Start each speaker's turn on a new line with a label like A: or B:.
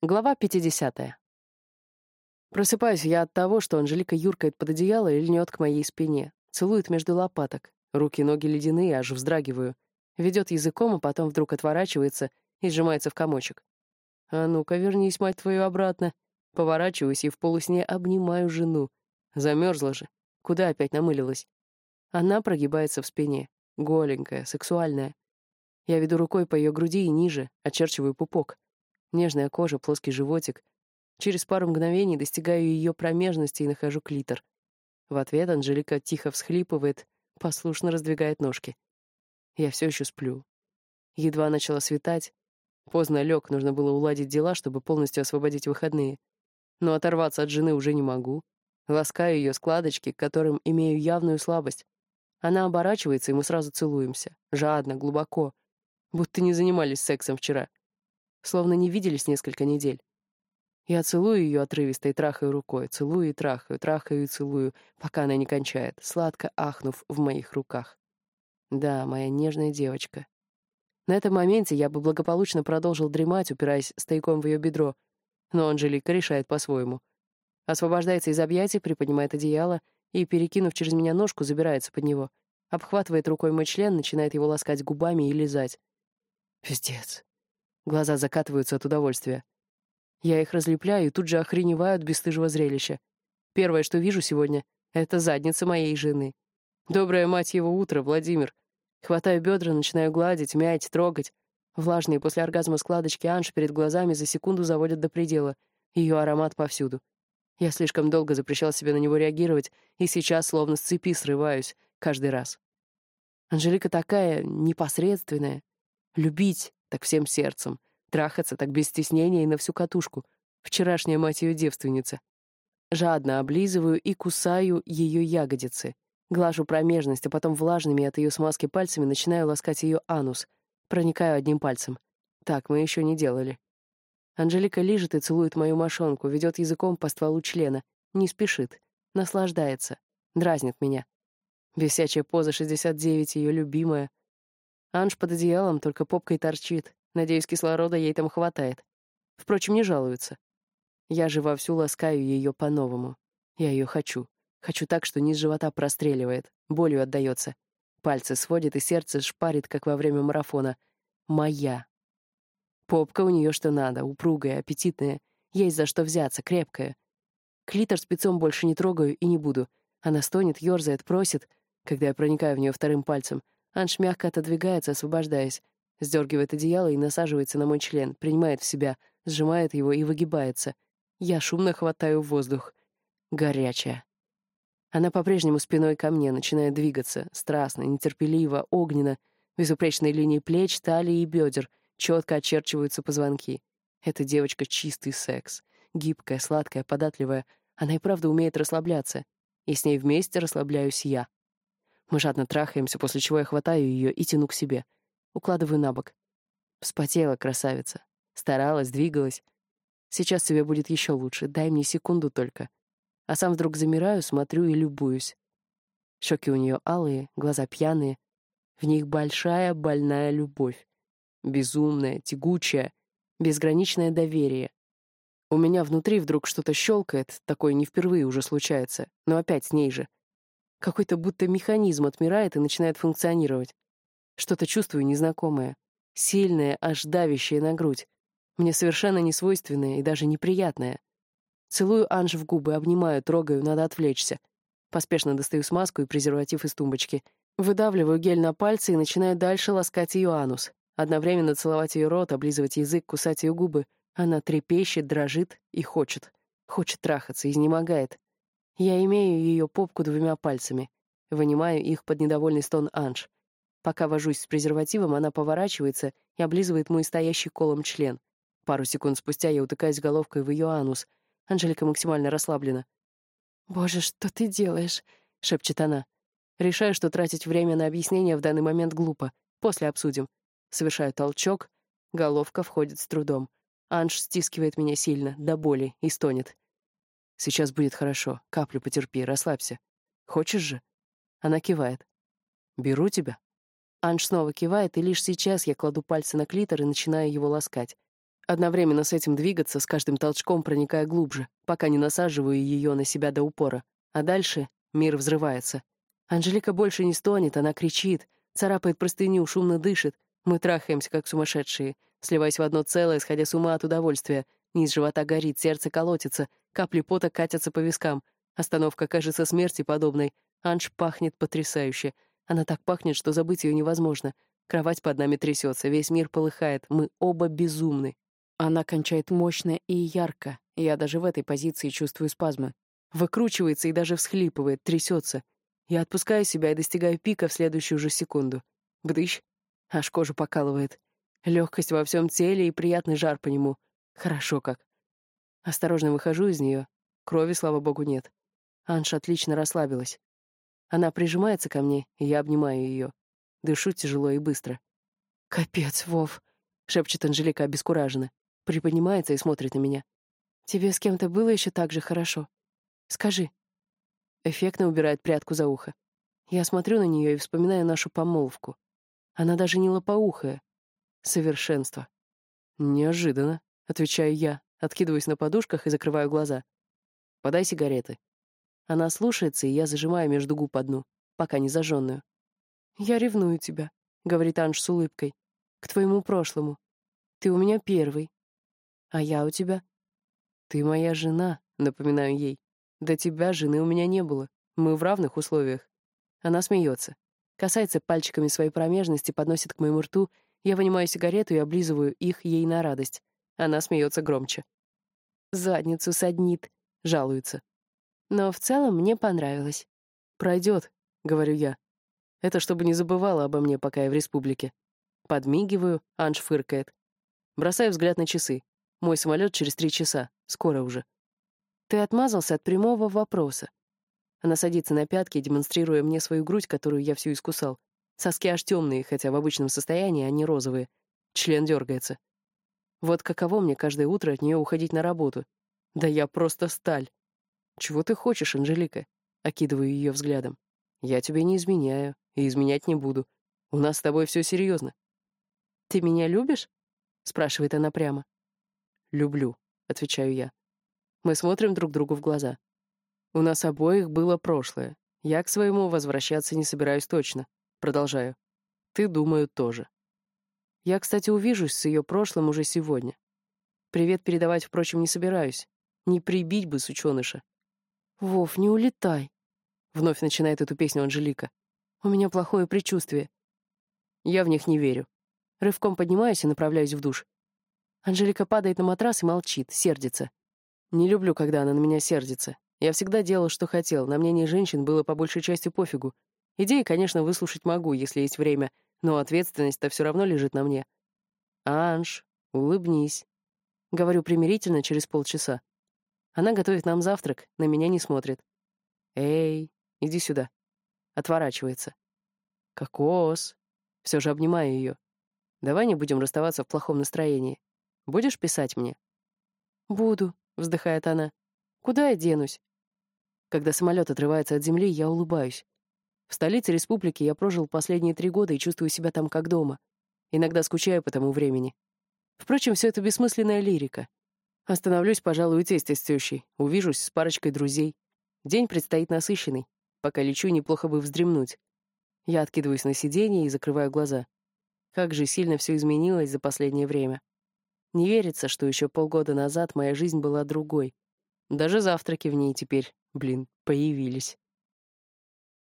A: Глава 50. Просыпаюсь я от того, что Анжелика юркает под одеяло и льнет к моей спине. Целует между лопаток. Руки и ноги ледяные, аж вздрагиваю. Ведет языком, а потом вдруг отворачивается и сжимается в комочек. «А ну-ка, вернись, мать твою, обратно». Поворачиваюсь и в полусне обнимаю жену. Замерзла же. Куда опять намылилась? Она прогибается в спине. Голенькая, сексуальная. Я веду рукой по ее груди и ниже, очерчиваю пупок. Нежная кожа, плоский животик. Через пару мгновений достигаю ее промежности и нахожу клитор. В ответ Анжелика тихо всхлипывает, послушно раздвигает ножки. Я все еще сплю. Едва начало светать. Поздно лег, нужно было уладить дела, чтобы полностью освободить выходные. Но оторваться от жены уже не могу. Ласкаю ее складочки, к которым имею явную слабость. Она оборачивается, и мы сразу целуемся. Жадно, глубоко. Будто не занимались сексом вчера словно не виделись несколько недель. Я целую ее отрывисто и трахаю рукой, целую и трахаю, трахаю и целую, пока она не кончает, сладко ахнув в моих руках. Да, моя нежная девочка. На этом моменте я бы благополучно продолжил дремать, упираясь стояком в ее бедро, но Анжелика решает по-своему. Освобождается из объятий, приподнимает одеяло и, перекинув через меня ножку, забирается под него. Обхватывает рукой мой член, начинает его ласкать губами и лизать. Пиздец. Глаза закатываются от удовольствия. Я их разлепляю и тут же охреневаю от бесстыжего зрелища. Первое, что вижу сегодня, — это задница моей жены. Доброе, мать его, утро, Владимир. Хватаю бедра, начинаю гладить, мять, трогать. Влажные после оргазма складочки Анж перед глазами за секунду заводят до предела. Ее аромат повсюду. Я слишком долго запрещал себе на него реагировать, и сейчас словно с цепи срываюсь каждый раз. Анжелика такая непосредственная. Любить так всем сердцем. Трахаться так без стеснения и на всю катушку. Вчерашняя мать ее девственница. Жадно облизываю и кусаю ее ягодицы. Глажу промежность, а потом влажными от ее смазки пальцами начинаю ласкать ее анус. Проникаю одним пальцем. Так мы еще не делали. Анжелика лижет и целует мою мошонку, ведет языком по стволу члена. Не спешит. Наслаждается. Дразнит меня. Висячая поза 69, ее любимая. Анж под одеялом только попкой торчит. Надеюсь, кислорода ей там хватает. Впрочем, не жалуется. Я же вовсю ласкаю ее по-новому. Я ее хочу. Хочу так, что низ живота простреливает, болью отдается. Пальцы сводит и сердце шпарит, как во время марафона. Моя. Попка у нее что надо, упругая, аппетитная. Есть за что взяться, крепкая. Клитор спецом больше не трогаю и не буду. Она стонет, ерзает, просит, когда я проникаю в нее вторым пальцем — Анж мягко отодвигается, освобождаясь, сдергивает одеяло и насаживается на мой член, принимает в себя, сжимает его и выгибается. Я шумно хватаю воздух. Горячая. Она по-прежнему спиной ко мне, начинает двигаться, страстно, нетерпеливо, огненно, безупречные линии плеч, талии и бедер, четко очерчиваются позвонки. Эта девочка — чистый секс. Гибкая, сладкая, податливая. Она и правда умеет расслабляться. И с ней вместе расслабляюсь я. Мы жадно трахаемся, после чего я хватаю ее и тяну к себе. Укладываю на бок. Вспотела красавица. Старалась, двигалась. Сейчас тебе будет еще лучше. Дай мне секунду только. А сам вдруг замираю, смотрю и любуюсь. Щеки у нее алые, глаза пьяные. В них большая больная любовь. Безумная, тягучая, безграничное доверие. У меня внутри вдруг что-то щелкает, такое не впервые уже случается, но опять с ней же — какой-то будто механизм отмирает и начинает функционировать. Что-то чувствую незнакомое. Сильное, аж давящее на грудь. Мне совершенно несвойственное и даже неприятное. Целую Анж в губы, обнимаю, трогаю, надо отвлечься. Поспешно достаю смазку и презерватив из тумбочки. Выдавливаю гель на пальцы и начинаю дальше ласкать ее анус. Одновременно целовать ее рот, облизывать язык, кусать ее губы. Она трепещет, дрожит и хочет. Хочет трахаться, изнемогает. Я имею ее попку двумя пальцами. Вынимаю их под недовольный стон Анж. Пока вожусь с презервативом, она поворачивается и облизывает мой стоящий колом член. Пару секунд спустя я утыкаюсь головкой в ее анус. Анжелика максимально расслаблена. «Боже, что ты делаешь?» — шепчет она. Решаю, что тратить время на объяснение в данный момент глупо. После обсудим. Совершаю толчок. Головка входит с трудом. Анж стискивает меня сильно, до боли, и стонет. Сейчас будет хорошо. Каплю потерпи, расслабься. Хочешь же?» Она кивает. «Беру тебя». Анж снова кивает, и лишь сейчас я кладу пальцы на клитор и начинаю его ласкать. Одновременно с этим двигаться, с каждым толчком проникая глубже, пока не насаживаю ее на себя до упора. А дальше мир взрывается. Анжелика больше не стонет, она кричит, царапает простыню, шумно дышит. Мы трахаемся, как сумасшедшие, сливаясь в одно целое, сходя с ума от удовольствия. Низ живота горит, сердце колотится, капли пота катятся по вискам. Остановка кажется смерти подобной. Анж пахнет потрясающе. Она так пахнет, что забыть ее невозможно. Кровать под нами трясется, весь мир полыхает. Мы оба безумны. Она кончает мощно и ярко. Я даже в этой позиции чувствую спазмы. Выкручивается и даже всхлипывает, трясется. Я отпускаю себя и достигаю пика в следующую же секунду. Гдыщ. Аж кожу покалывает. Легкость во всем теле и приятный жар по нему. Хорошо как. Осторожно выхожу из нее. Крови, слава богу, нет. Анша отлично расслабилась. Она прижимается ко мне, и я обнимаю ее. Дышу тяжело и быстро. «Капец, Вов!» — шепчет Анжелика обескураженно. Приподнимается и смотрит на меня. «Тебе с кем-то было еще так же хорошо? Скажи». Эффектно убирает прядку за ухо. Я смотрю на нее и вспоминаю нашу помолвку. Она даже не лопоухая. Совершенство. Неожиданно, отвечаю я, откидываюсь на подушках и закрываю глаза. Подай сигареты. Она слушается, и я зажимаю между губ одну, пока не зажженную. «Я ревную тебя», — говорит Анж с улыбкой. «К твоему прошлому. Ты у меня первый. А я у тебя?» «Ты моя жена», — напоминаю ей. До тебя жены у меня не было. Мы в равных условиях. Она смеется. Касается пальчиками своей промежности, подносит к моему рту. Я вынимаю сигарету и облизываю их ей на радость. Она смеется громче. «Задницу саднит», — жалуется. Но в целом мне понравилось. «Пройдет», — говорю я. Это чтобы не забывала обо мне, пока я в республике. Подмигиваю, Анж фыркает. Бросаю взгляд на часы. Мой самолет через три часа. Скоро уже. Ты отмазался от прямого вопроса. Она садится на пятки, демонстрируя мне свою грудь, которую я всю искусал. Соски аж темные, хотя в обычном состоянии они розовые. Член дергается. Вот каково мне каждое утро от нее уходить на работу. Да я просто сталь. Чего ты хочешь, Анжелика? Окидываю ее взглядом. Я тебе не изменяю и изменять не буду. У нас с тобой все серьезно. Ты меня любишь? спрашивает она прямо. Люблю, отвечаю я. Мы смотрим друг другу в глаза. У нас обоих было прошлое. Я к своему возвращаться не собираюсь точно. Продолжаю. Ты, думаю, тоже. Я, кстати, увижусь с ее прошлым уже сегодня. Привет передавать, впрочем, не собираюсь. Не прибить бы сученыша. «Вов, не улетай!» Вновь начинает эту песню Анжелика. «У меня плохое предчувствие». Я в них не верю. Рывком поднимаюсь и направляюсь в душ. Анжелика падает на матрас и молчит, сердится. Не люблю, когда она на меня сердится. Я всегда делал, что хотел, на мнение женщин было по большей части пофигу. Идеи, конечно, выслушать могу, если есть время, но ответственность-то все равно лежит на мне. «Анж, улыбнись», — говорю примирительно через полчаса. Она готовит нам завтрак, на меня не смотрит. «Эй, иди сюда». Отворачивается. «Кокос». Все же обнимаю ее. «Давай не будем расставаться в плохом настроении. Будешь писать мне?» «Буду», вздыхает она. Куда я денусь? Когда самолет отрывается от земли, я улыбаюсь. В столице республики я прожил последние три года и чувствую себя там как дома. Иногда скучаю по тому времени. Впрочем, все это бессмысленная лирика. Остановлюсь, пожалуй, у тестя с тещей. Увижусь с парочкой друзей. День предстоит насыщенный. Пока лечу, неплохо бы вздремнуть. Я откидываюсь на сиденье и закрываю глаза. Как же сильно все изменилось за последнее время. Не верится, что еще полгода назад моя жизнь была другой. Даже завтраки в ней теперь, блин, появились.